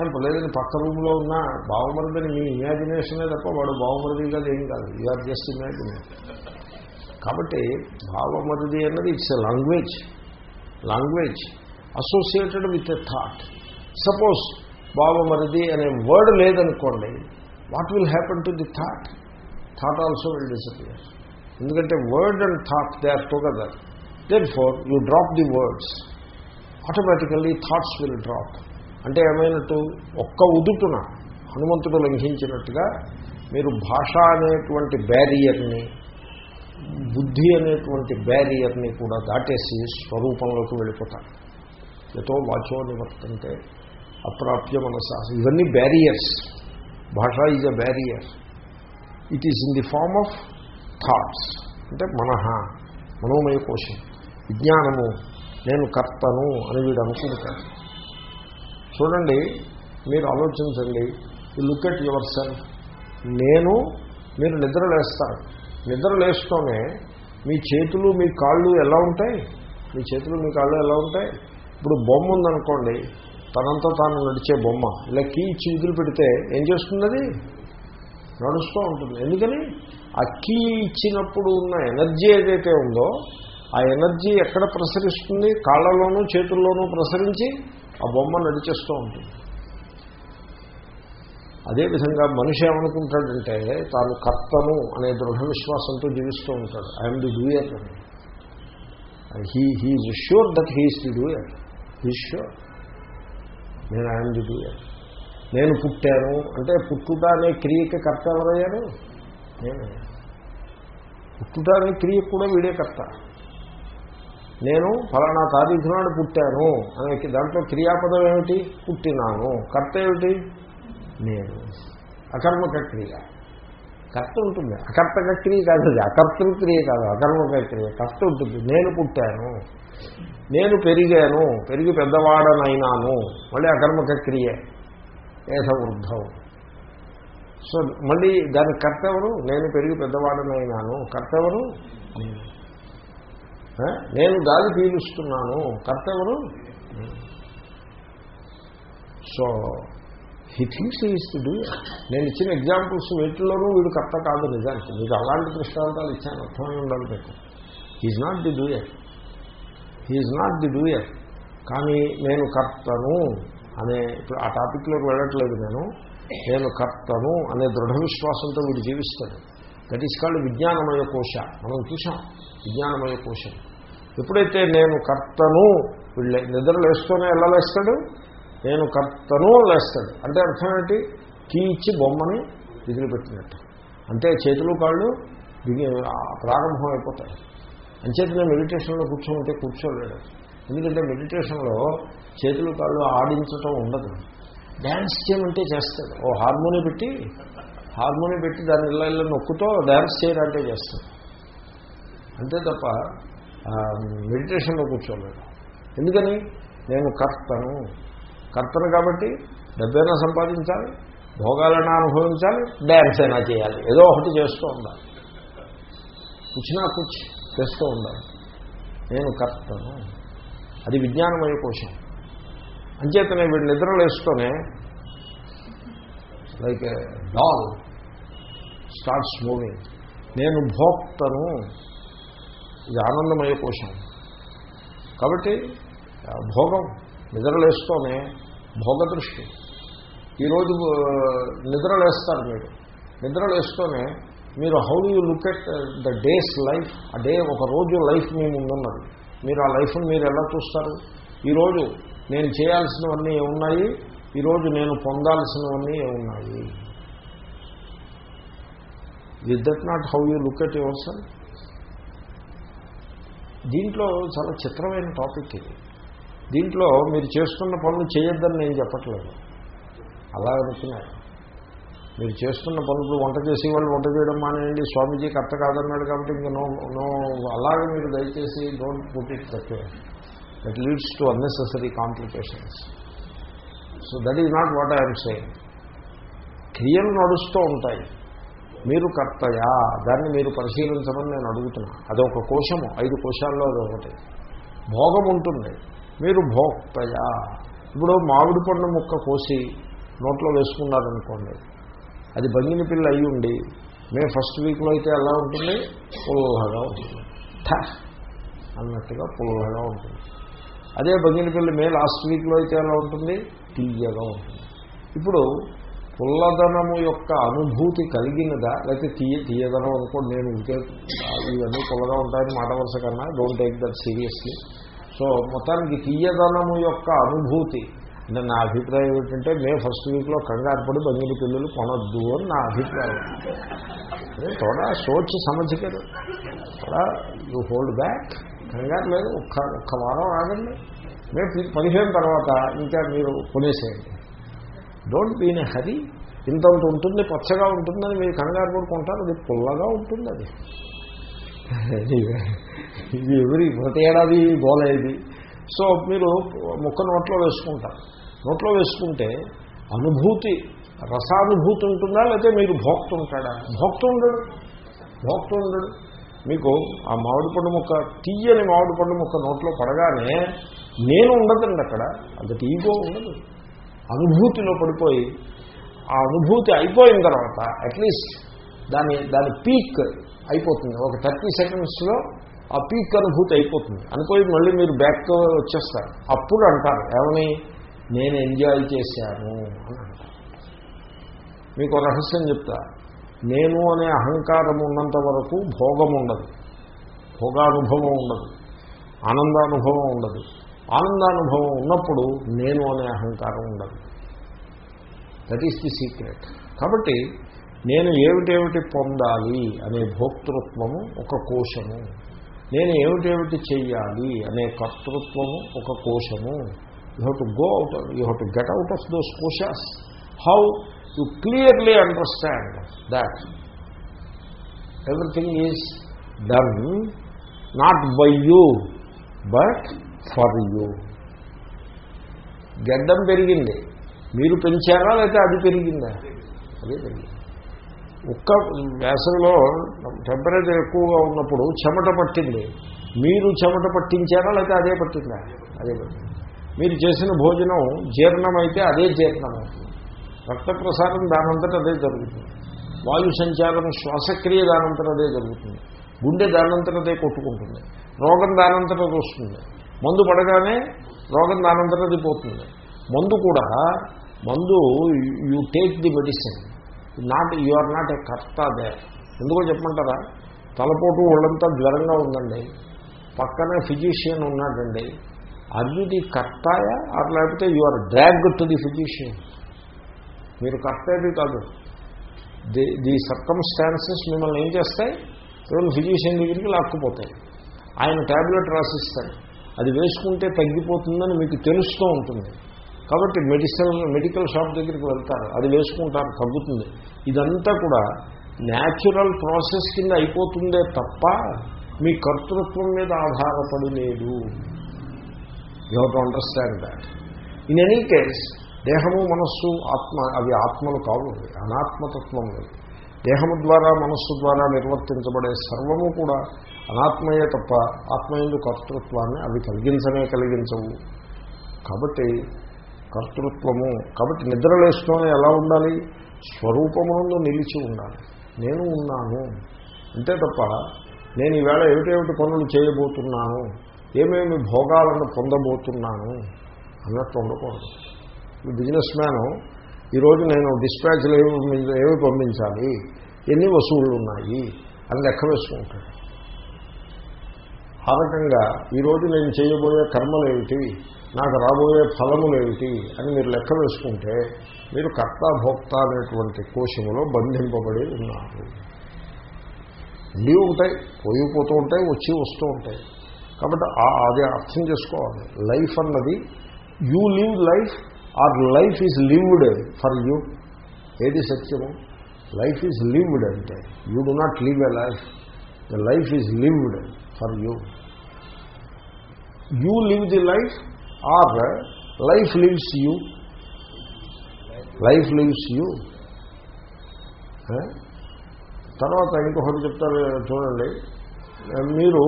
ఏం లేదని పక్క రూమ్లో ఉన్న. బావమరిదని మీ ఇమాజినేషనే తప్ప వాడు బావమరిది కాదు ఏం కాదు. ఆర్ జస్ట్ ఇమాజినేషన్ కాబట్టి భావమరిది అన్నది it's a language language associated with a thought suppose భావమరిది అనే వర్డ్ లేదనుకోండి what will happen to the thought thought also will disappear ఎందుకంటే word and thought they are together then for you drop the words automatically thoughts will drop అంటే ఏమైనట్టు? ఒక్క ఉదుటున హనుమంతుడు లంఘించినట్టుగా మీరు భాష అనేటువంటి బ్యారియర్ని బుద్ధి అనేటువంటి బ్యారియర్ని కూడా దాటేసి స్వరూపంలోకి వెళ్ళిపోతారు. ఎతో వాచో నివర్తంటే అప్రాప్య మనస. ఇవన్నీ బ్యారియర్స్ భాష is a barrier it is in the form of thoughts అంటే మనహ మనోమయ కోశం. విజ్ఞానము నేను కర్తను అని వీడు అనుకుంటాడు. చూడండి మీరు ఆలోచించండి. లుక్ ఎట్ యువర్ సెల్ఫ్ నేను మీరు నిద్ర లేస్తారు. నిద్ర లేస్తూనే మీ చేతులు మీ కాళ్ళు ఎలా ఉంటాయి? మీ చేతులు మీ కాళ్ళు ఎలా ఉంటాయి? ఇప్పుడు బొమ్మ ఉందనుకోండి తనంతా తాను నడిచే బొమ్మ ఇలా కీ ఇచ్చి విధులు పెడితే ఏం చేస్తుంది అది నడుస్తూ ఉంటుంది. ఎందుకని? ఆ కీ ఇచ్చినప్పుడు ఉన్న ఎనర్జీ ఏదైతే ఉందో ఆ ఎనర్జీ ఎక్కడ ప్రసరిస్తుంది? కాళ్ళలోనూ చేతుల్లోనూ ప్రసరించి ఆ బొమ్మ నడిచేస్తూ ఉంటుంది. అదేవిధంగా మనిషి ఏమనుకుంటాడంటే తాను కర్తను అనే దృఢ విశ్వాసంతో జీవిస్తూ ఉంటాడు. I'm the doer he he's sure that he's the doer he sure నేను ఐఎమ్ ది డూయర్ నేను పుట్టాను. అంటే పుట్టుట అనే క్రియకి కర్త ఎవరయ్యాను నేను పుట్టుటానికి క్రియకు కూడా వీడే కర్త. నేను ఫలానా తారీఖు నాడు పుట్టాను అనే దాంట్లో క్రియాపదం ఏమిటి? పుట్టినాను. కర్త ఏమిటి? నేను. అకర్మక క్రియ. కర్త ఉంటుంది. అకర్తక క్రియ కాదు అది. అకర్తృ క్రియ కాదు. అకర్మక క్రియ. కర్త ఉంటుంది. నేను పుట్టాను. నేను పెరిగాను. పెరిగి పెద్దవాడనైనాను. మళ్ళీ అకర్మక క్రియ. ఏసవృద్ధం సో మళ్ళీ దానికి కర్త ఎవరు? నేను పెరిగి పెద్దవాడనైనాను. కర్త ఎవరు? నేను గాలి పీలుస్తున్నాను. కర్త ఎవరు? So he thinks is to do నేను ఇచ్చిన ఎగ్జాంపుల్స్ వీటిలోనూ వీడు కర్త కాదు నిజానికి. మీకు అలాంటి దృష్టాంతాలు ఇచ్చాను అర్థమై ఉండాలి మీకు he's not the doer he's not the doer కానీ నేను కర్తను అనే ఇప్పుడు ఆ టాపిక్లోకి వెళ్ళట్లేదు నేను. నేను కర్తను అనే దృఢ విశ్వాసంతో వీడు జీవిస్తాడు. దట్ ఈస్ కాల్డ్ విజ్ఞానమయ కోశ. మనం చూసాం విజ్ఞానమయ కోశం. ఎప్పుడైతే నేను కర్తను వీళ్ళే నిద్ర లేస్తూనే ఎలా లేస్తాడు? నేను కర్తను లేస్తాడు. అంటే అర్థం ఏంటి? కీ ఇచ్చి బొమ్మని విదిలిపెట్టినట్టు. అంటే చేతులు కాళ్ళు దిగి ప్రారంభం అయిపోతాయి. అంచేతనే మెడిటేషన్లో కూర్చోమంటే కూర్చోలేడు. ఎందుకంటే మెడిటేషన్లో చేతులు కాళ్ళు ఆడించటం ఉండదు. డ్యాన్స్ చేయమంటే చేస్తాడు. ఓ హార్మోని పెట్టి హార్మోని పెట్టి దాన్ని ఇళ్ళ ఇళ్ళ నొక్కుతో డ్యాన్స్ చేయాలంటే చేస్తాడు. అంతే తప్ప మెడిటేషన్లో కూర్చోలేడు ఎందుకని? నేను కర్తను. కర్తను కాబట్టి డబ్బైనా సంపాదించాలి భోగాలైనా అనుభవించాలి డ్యాన్స్ అయినా చేయాలి. ఏదో ఒకటి చేస్తూ ఉండాలి. కూర్చున్నా కూర్చి చేస్తూ ఉండాలి. నేను కర్తను. అది విజ్ఞానమయ కోశం. అంచేతనే వీడు నిద్రలేస్తూనే లైక్ డాల్ స్టార్ట్స్ మూవింగ్. నేను భోక్తను ఇది ఆనందమయ కోశం. కాబట్టి భోగం నిద్రలేస్తూనే భోగ దృష్టి ఈరోజు నిద్రలేస్తారు మీరు. నిద్రలేస్తూనే మీరు how you look at the day's life? ఆ డే ఒక రోజు లైఫ్ మీ ముందున్నది. మీరు ఆ లైఫ్ని మీరు ఎలా చూస్తారు? ఈరోజు నేను చేయాల్సినవన్నీ ఏమున్నాయి? ఈరోజు నేను పొందాల్సినవన్నీ ఏమున్నాయి? With that not how you look at yourself దీంట్లో చాలా చిత్రమైన టాపిక్ ఇది. దీంట్లో మీరు చేస్తున్న పనులు చేయొద్దని నేను చెప్పట్లేదు. అలా అనుకున్నారు. మీరు చేస్తున్న పనులు వంట చేసి వాళ్ళు వంట చేయడం మానేయండి స్వామీజీ కరెక్ట్ కాదన్నాడు కాబట్టి ఇంకా నో నో అలాగే మీరు దయచేసి don't put it that leads to unnecessary complications so that is not what I'm saying క్రియలు నడుస్తూ ఉంటాయి. మీరు కర్తయా? దాన్ని మీరు పరిశీలించమని నేను అడుగుతున్నా. అదొక కోశము. ఐదు కోశాల్లో అది ఒకటి భోగం ఉంటుంది. మీరు భోక్తయా? ఇప్పుడు మామిడి పండు ముక్క కోసి నోట్లో వేసుకున్నారనుకోండి. అది బంగిని పిల్ల అయి ఉండి మే ఫస్ట్ వీక్లో అయితే ఎలా ఉంటుంది? పుల్లగా ఉంటుంది. అన్నట్టుగా పుల్లగా ఉంటుంది. అదే భగినపల్లి మే లాస్ట్ వీక్లో అయితే ఎలా ఉంటుంది? తీయగా ఉంటుంది. ఇప్పుడు పుల్లదనము యొక్క అనుభూతి కలిగినదా? లేకపోతే తీయ తీయదనం అనుకోండి నేను ఇంకే ఇవన్నీ పుల్లగా ఉంటాయని మాట వరుస కన్నా don't take that seriously so మొత్తానికి తీయదనము యొక్క అనుభూతి అంటే నా అభిప్రాయం ఏమిటంటే మే ఫస్ట్ వీక్లో కంగారు పడి బంగిని పిల్లలు కొనొద్దు అని నా అభిప్రాయం. థోడా సోచ్ సమజ్కరు థోడా యూ హోల్డ్ బ్యాక్ కంగారు లేదు ఒక్క ఒక్క వారం ఆగండి. మే పదిహేను తర్వాత ఇంకా మీరు కొనేసేయండి. డోంట్ బీన్ ఎ హరీ ఇంతంత ఉంటుంది పచ్చగా ఉంటుందని మీరు కంగారు పడుకుంటారు అది పుల్లగా ఉంటుంది అది. ఇది ఎవరి ప్రతి ఏడాది గోలేది సో మీరు ముక్క నోట్లో వేసుకుంటారు. నోట్లో వేసుకుంటే అనుభూతి రసానుభూతి ఉంటుందా? లేకపోతే మీరు భోక్తుంటాడా ఉంటాడా? భోక్తుండడు మీకు ఆ మామిడి పండు ముక్క తీయని మామిడి పండు ముక్క నోట్లో పడగానే నేను ఉండదండి అక్కడ. అంతటి ఈగో ఉండదు. అనుభూతిలో పడిపోయి ఆ అనుభూతి అయిపోయిన తర్వాత అట్లీస్ట్ దాని దాని పీక్ అయిపోతుంది. ఒక థర్టీ సెకండ్స్లో ఆ పీక్ అనుభూతి అయిపోతుంది. అనుకోయి మళ్ళీ మీరు బ్యాక్ వచ్చేస్తారు. అప్పుడు అంటారు ఏమని? నేను ఎంజాయ్ చేశాను అని అంటారు. మీకు ఒక రహస్యం చెప్తా. నేను అనే అహంకారం ఉన్నంత వరకు భోగం ఉండదు. భోగానుభవం ఉండదు. ఆనందానుభవం ఉండదు. ఆనందానుభవం ఉన్నప్పుడు నేను అనే అహంకారం ఉండదు. దట్ ఈస్ ది సీక్రెట్ కాబట్టి నేను ఏమిటేమిటి పొందాలి అనే భోక్తృత్వము ఒక కోశము. నేను ఏమిటేమిటి చెయ్యాలి అనే కర్తృత్వము ఒక కోశము. You have to go out you have to get out of those కోశాస్. How you clearly understand that everything is done not by you but for you గడ్డం పెరిగింది. మీరు పెంచారా లేకపోతే అది పెరిగిందా? అదే పెరిగింది. ఒక్క వేసవిలో టెంపరేచర్ ఎక్కువగా ఉన్నప్పుడు చెమట పట్టింది. మీరు చెమట పట్టించారా లేకపోతే అదే పట్టిందా? అదే పట్టింది. మీరు చేసిన భోజనం జీర్ణమైతే అదే జీర్ణమవుతుంది రక్త ప్రసారం దానంతట అదే జరుగుతుంది. వాయు సంచారం శ్వాసక్రియ దానంతట అదే జరుగుతుంది. గుండె దానంతట అదే కొట్టుకుంటుంది. రోగం దానంతట వస్తుంది. మందు పడగానే రోగం దానంతట అది పోతుంది. మందు కూడా మందు you take the medicine not you are not a కర్త దే ఎందుకో చెప్పమంటారా? తలపోటు ఒళ్ళంతా జ్వరంగా ఉందండి. పక్కనే ఫిజిషియన్ ఉన్నాడండి. ఆర్ యూ ది కర్తాయా? ఆర్ లేకపోతే you are drag to the physician మీరు కర్తేది కాదు. ది ది సర్కమ్స్టాన్సెస్ మిమ్మల్ని ఏం చేస్తాయి? కేవలం ఫిజిషియన్ దగ్గరికి లాక్కుపోతాయి. ఆయన ట్యాబ్లెట్ రాసిస్తాడు. అది వేసుకుంటే తగ్గిపోతుందని మీకు తెలుస్తూ ఉంటుంది. కాబట్టి మెడిసిన్ మెడికల్ షాప్ దగ్గరికి వెళ్తారు. అది వేసుకుంటారు తగ్గుతుంది. ఇదంతా కూడా న్యాచురల్ ప్రాసెస్ కింద అయిపోతుందే తప్ప మీ కర్తృత్వం మీద ఆధారపడి లేదు. You have to understand that in any case దేహము మనస్సు ఆత్మ అవి ఆత్మలు కావు. అనాత్మతత్వం లేదు దేహము ద్వారా మనస్సు ద్వారా నిర్వర్తించబడే సర్వము కూడా అనాత్మయే తప్ప ఆత్మయందు కర్తృత్వాన్ని అవి కలిగించనే కలిగించవు. కాబట్టి కర్తృత్వము కాబట్టి నిద్రలేసుకొని ఎలా ఉండాలి? స్వరూపమునందు నిలిచి ఉండాలి. నేను ఉన్నాను. అంతే తప్ప నేను ఈవేళ ఏమిటేమిటి పనులు చేయబోతున్నాను? ఏమేమి భోగాలను పొందబోతున్నాను? అన్నట్టు ఉండకూడదు. బిజినెస్ మ్యాన్ ఈరోజు నేను డిస్పాచ్లు ఏమి పంపించాలి ఏమి పంపించాలి? ఎన్ని వసూళ్ళు ఉన్నాయి అని లెక్క వేసుకుంటాడు. ఆ రకంగా ఈరోజు నేను చేయబోయే కర్మలు ఏమిటి? నాకు రాబోయే ఫలములు ఏమిటి? అని మీరు లెక్క వేసుకుంటే మీరు కర్తాభోక్త అనేటువంటి కోశములో బంధింపబడి ఉన్నారు. లీవ్ ఉంటాయి పోయిపోతూ ఉంటాయి వచ్చి వస్తూ ఉంటాయి. కాబట్టి ఆ- అది అర్థం చేసుకోవాలి. లైఫ్ అన్నది you live life or life is lived for you ఏది సత్యము లైఫ్ ఈజ్ లివ్డ్ అంటే you do not live a life the life is lived for you you live the life or life lives you life lives you తర్వాత ఇంకొకటి చెప్తారు చూడండి. మీరు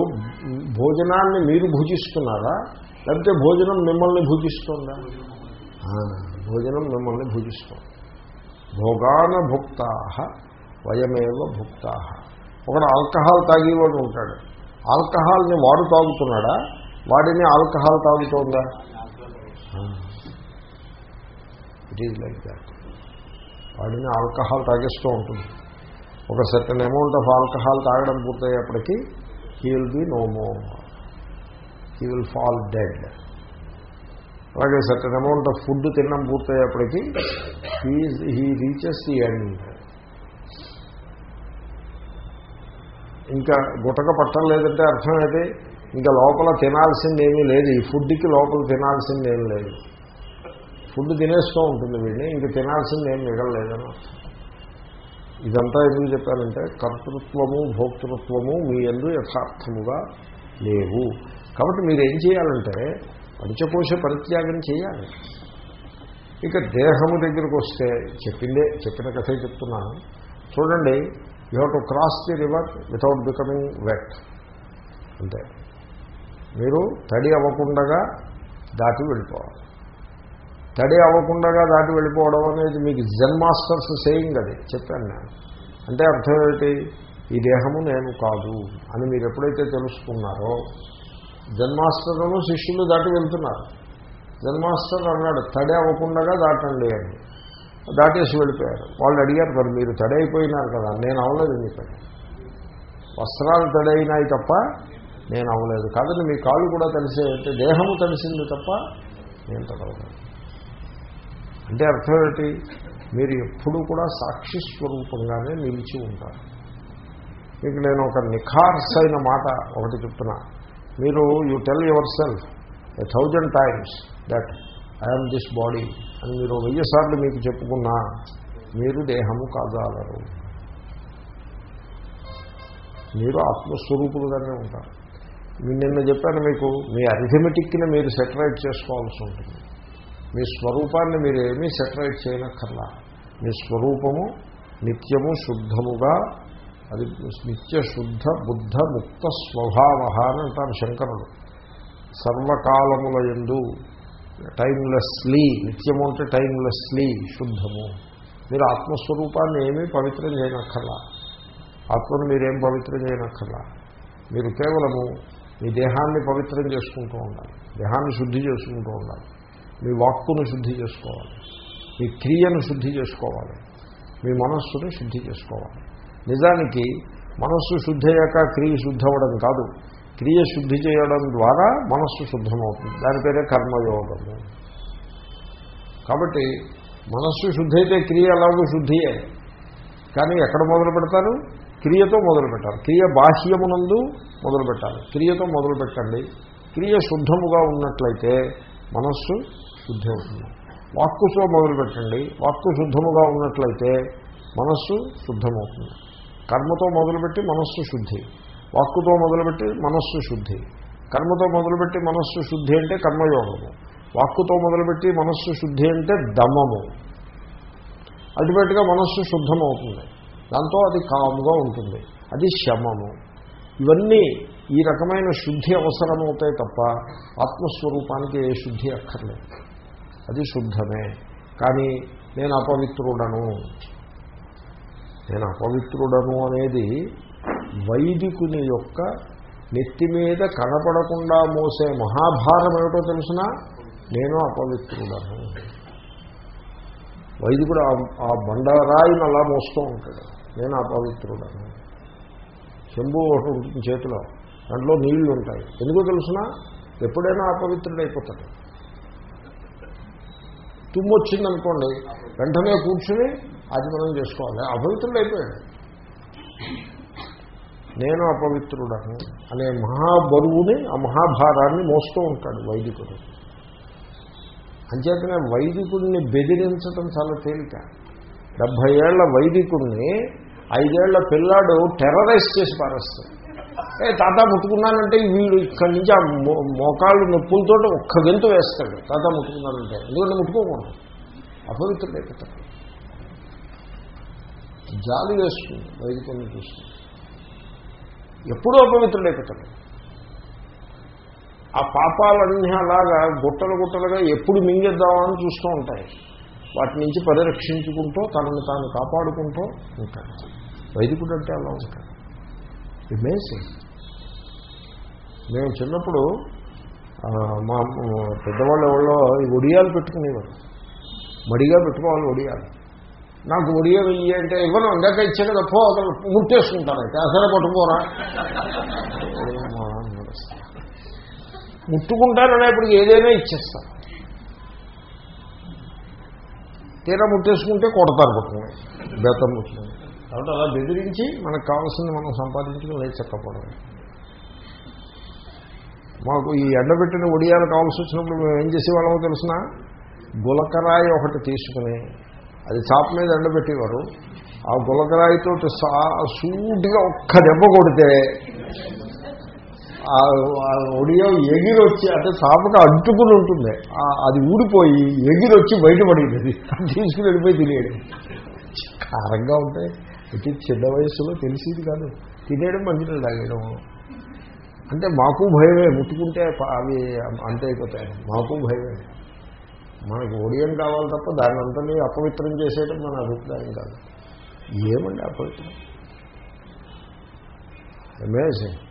భోజనాన్ని మీరు భుజిస్తున్నారా? లేకపోతే భోజనం మిమ్మల్ని భుజిస్తుందా? ఆ, భోజనం మిమ్మల్ని భుజిస్తాం. భోగాన భుక్తా వయమేవ భుక్తా. ఒకడు ఆల్కహాల్ తాగేవాడు ఉంటాడు. ఆల్కహాల్ని వాడు తాగుతున్నాడా? వాడిని ఆల్కహాల్ తాగుతోందా? ఇట్ ఈజ్ లైక్ దాట్ వాడిని ఆల్కహాల్ తాగేస్తూ ఉంటుంది. ఒక సర్టన్ అమౌంట్ ఆఫ్ ఆల్కహాల్ తాగడం పూర్తయ్యేప్పటికీ he will be no more he will fall dead అలాగే సర్టన్ అమౌంట్ ఆఫ్ ఫుడ్ తినడం పూర్తయ్యేప్పటికీ he he reaches the end. ఇంకా గుటక పట్టం లేదంటే అర్థం అయితే ఇంకా లోపల తినాల్సింది ఏమీ లేదు. ఈ ఫుడ్కి లోపల తినాల్సింది లేదు. ఫుడ్ తినేస్తూ ఉంటుంది వీడిని ఇంకా తినాల్సింది మిగలలేదని అర్థం. ఇదంతా ఎందుకు చెప్పానంటే కర్తృత్వము భోక్తృత్వము మీ ఎందు యథార్థముగా లేవు. కాబట్టి మీరు ఏం చేయాలంటే పంచకోశ పరిత్యాగం చేయాలి. ఇక దేహము దగ్గరికి వస్తే చెప్పిందే చెప్పిన కథే చెప్తున్నాను చూడండి you have to cross the river without becoming wet అంతే. మీరు తడి అవ్వకుండా దాటి వెళ్ళిపోవాలి. తడి అవ్వకుండా దాటి వెళ్ళిపోవడం అనేది మీకు జెన్ మాస్టర్స్ సేయింగ్ అది చెప్పాను నేను. అంటే అర్థం ఏమిటి? ఈ దేహము నేను కాదు అని మీరు ఎప్పుడైతే తెలుసుకున్నారో జన్మాస్టర్ను శిష్యులు దాటి వెళ్తున్నారు జన్మాస్టర్ అన్నాడు తడి అవ్వకుండా దాటండి అని. దాటేసి వెళ్ళిపోయారు. వాళ్ళు అడిగారు మరి మీరు తడి అయిపోయినారు కదా నేను అవ్వలేదు చెప్పాను వస్త్రాలు తడైనాయి తప్ప నేను అవ్వలేదు. కాదని మీ కాళ్ళు కూడా తెలిసేయంటే దేహము తెలిసింది తప్ప నేను తడవలేదు. అంటే అర్థం ఏంటి? మీరు ఎప్పుడూ కూడా సాక్షి స్వరూపంగానే నిలిచి ఉంటారు. మీకు నేను ఒక నిఖార్సైన మాట ఒకటి చెప్తున్నా. మీరు you tell yourself a thousand times that I'm this body అని మీరు వెయ్యి సార్లు మీకు చెప్పుకున్నా మీరు దేహము కాజాలరు. మీరు ఆత్మస్వరూపులుగానే ఉంటారు. నేను నిన్న చెప్పాను మీకు మీ అరిథమెటిక్ని మీరు సెటరేట్ చేసుకోవాల్సి ఉంటుంది. మీ స్వరూపాన్ని మీరు ఏమీ సెటరేట్ చేయనక్కర్లా. మీ స్వరూపము నిత్యము శుద్ధముగా అది నిత్య శుద్ధ బుద్ధ ముక్త స్వభావ అని అంటారు శంకరుడు. సర్వకాలముల ఎందు టైమ్లెస్లీ నిత్యము అంటే టైమ్లెస్లీ శుద్ధము. మీరు ఆత్మస్వరూపాన్ని ఏమీ పవిత్రం చేయనక్కర్లా. ఆత్మను మీరేం పవిత్రం చేయనక్కర్లా. మీరు కేవలము మీ దేహాన్ని పవిత్రం చేసుకుంటూ ఉండాలి. దేహాన్ని శుద్ధి చేసుకుంటూ ఉండాలి. మీ వాక్కును శుద్ధి చేసుకోవాలి. మీ క్రియను శుద్ధి చేసుకోవాలి. మీ మనస్సును శుద్ధి చేసుకోవాలి. నిజానికి మనస్సు శుద్ధి అయ్యాక క్రియ శుద్ధి అవ్వడం కాదు. క్రియ శుద్ధి చేయడం ద్వారా మనస్సు శుద్ధమవుతుంది. దాని పేరే కర్మయోగము. కాబట్టి మనస్సు శుద్ధి అయితే క్రియ ఎలాగో శుద్ధియే. కానీ ఎక్కడ మొదలు పెడతారు? క్రియతో మొదలు పెట్టాలి. క్రియ బాహ్యమునందు మొదలు పెట్టాలి. క్రియతో మొదలు పెట్టండి. క్రియ శుద్ధముగా ఉన్నట్లయితే మనస్సు శుద్ధి అవుతుంది వాక్కుతో మొదలు పెట్టండి. వాక్కు శుద్ధముగా ఉన్నట్లయితే మనస్సు శుద్ధమవుతుంది. కర్మతో మొదలుపెట్టి మనస్సు శుద్ధి. వాక్కుతో మొదలుపెట్టి మనస్సు శుద్ధి. కర్మతో మొదలుపెట్టి మనస్సు శుద్ధి అంటే కర్మయోగము. వాక్కుతో మొదలుపెట్టి మనస్సు శుద్ధి అంటే దమ్మము అల్టిమేట్గా మనస్సు శుద్ధమవుతుంది. దాంతో అది కాముగా ఉంటుంది. అది శమము. ఇవన్నీ ఈ రకమైన శుద్ధి అవసరమవుతాయి తప్ప ఆత్మస్వరూపానికి ఏ శుద్ధి అక్కర్లేదు. అది శుద్ధమే. కానీ నేను అపవిత్రుడను. నేను అపవిత్రుడను అనేది వైదికుని యొక్క నెత్తి మీద కనపడకుండా మోసే మహాభారం ఏమిటో తెలుసిన? నేను అపవిత్రుడను. వైదికుడు ఆ- ఆ బండరాయిని అలా మోస్తూ ఉంటాడు. నేను అపవిత్రుడను. చెంబు ఒకటి ఉంటుంది చేతిలో. దాంట్లో నీళ్ళు ఉంటాయి. ఎందుకో తెలుసిన? ఎప్పుడైనా అపవిత్రుడైపోతాడు. తుమ్ము వచ్చిందనుకోండి వెంటనే కూర్చుని ఆచమనం చేసుకోవాలి. అపవిత్రుడైపోయాడు. నేను అపవిత్రుడను అనే మహాబరువుని ఆ మహాభారాన్ని మోస్తూ ఉంటాడు వైదికుడు. అంచేతనే వైదికుడిని బెదిరించడం చాలా తేలిక. డెబ్భై ఏళ్ళ వైదికుడిని ఐదేళ్ళ పిల్లాడు టెర్రరైజ్ చేసి పారేస్తాడు. ఏ తాత ముట్టుకున్నానంటే వీడు ఇక్కడి నుంచి ఆ మోకాళ్ళు నొప్పులతో ఒక్క గెంతు వేస్తాడు. తాత ముట్టుకున్నానంటే ఎందుకంటే ముట్టుకోకూడదు. అపవిత్రుడైపోతాడు. జాలి వేస్తుంది వైదికుని చూస్తుంది. ఎప్పుడూ అపవిత్రుడైపోతాడు. ఆ పాపాలన్నీ అలాగా గుట్టలు గుట్టలుగా ఎప్పుడు మింగేద్దామని చూస్తూ ఉంటాయి. వాటి నుంచి పరిరక్షించుకుంటూ తనను తాను కాపాడుకుంటూ ఉంటాడు. వైదికుడు అంటే అలా ఉంటాడు. ఇమేసింగ్ మేము చిన్నప్పుడు మా పెద్దవాళ్ళు ఎవరో ఈ ఒడియాలు పెట్టుకునేవారు. మడిగా పెట్టుకోవాలి ఒడియాలు. నాకు ఒడియ వెయ్యి అంటే ఇవ్వను. ఇందాక ఇచ్చాను కదా పో అసలు ముట్టేసుకుంటానైతే అసలు పట్టుకోరా ముట్టుకుంటాననేప్పటికి ఏదైనా ఇచ్చేస్తాను తీరా ముట్టేసుకుంటే కొడతారు పట్టుకుని బేతం ముట్టుకుని కాబట్టి అలా బెదిరించి మనకు కావాల్సింది మనం సంపాదించుకుని లేదు చెప్పకూడదు. మాకు ఈ ఎండబెట్టిన ఒడియాలు కావాల్సి వచ్చినప్పుడు మేము ఏం చేసేవాళ్ళమో తెలిసిన? గులకరాయి ఒకటి తీసుకుని అది చాప మీద ఎండబెట్టేవారు. ఆ గులకరాయితో సూటిగా ఒక్క దెబ్బ కొడితే ఆ ఒడియో ఎగిరొచ్చి అంటే చాపకు అడ్డుకుని ఉంటుంది. అది ఊడిపోయి ఎగిరొచ్చి బయటపడింది. అది తీసుకుని వెళ్ళిపోయి తినేయడం కారంగా ఉంటాయి. ఇది చిన్న వయసులో తెలిసేది కాదు. తినేయడం మంచినీళ్ళు తాగేయడం. అంటే మాకు భయమే. ముట్టుకుంటే అవి అంతే అయిపోతాయి మాకు భయమే. మనకు ఒడియం కావాలి తప్ప దాని అంతని అపవిత్రం చేసేయడం మన అభిప్రాయం కాదు. ఏమండి అపవిత్రం? అమేజింగ్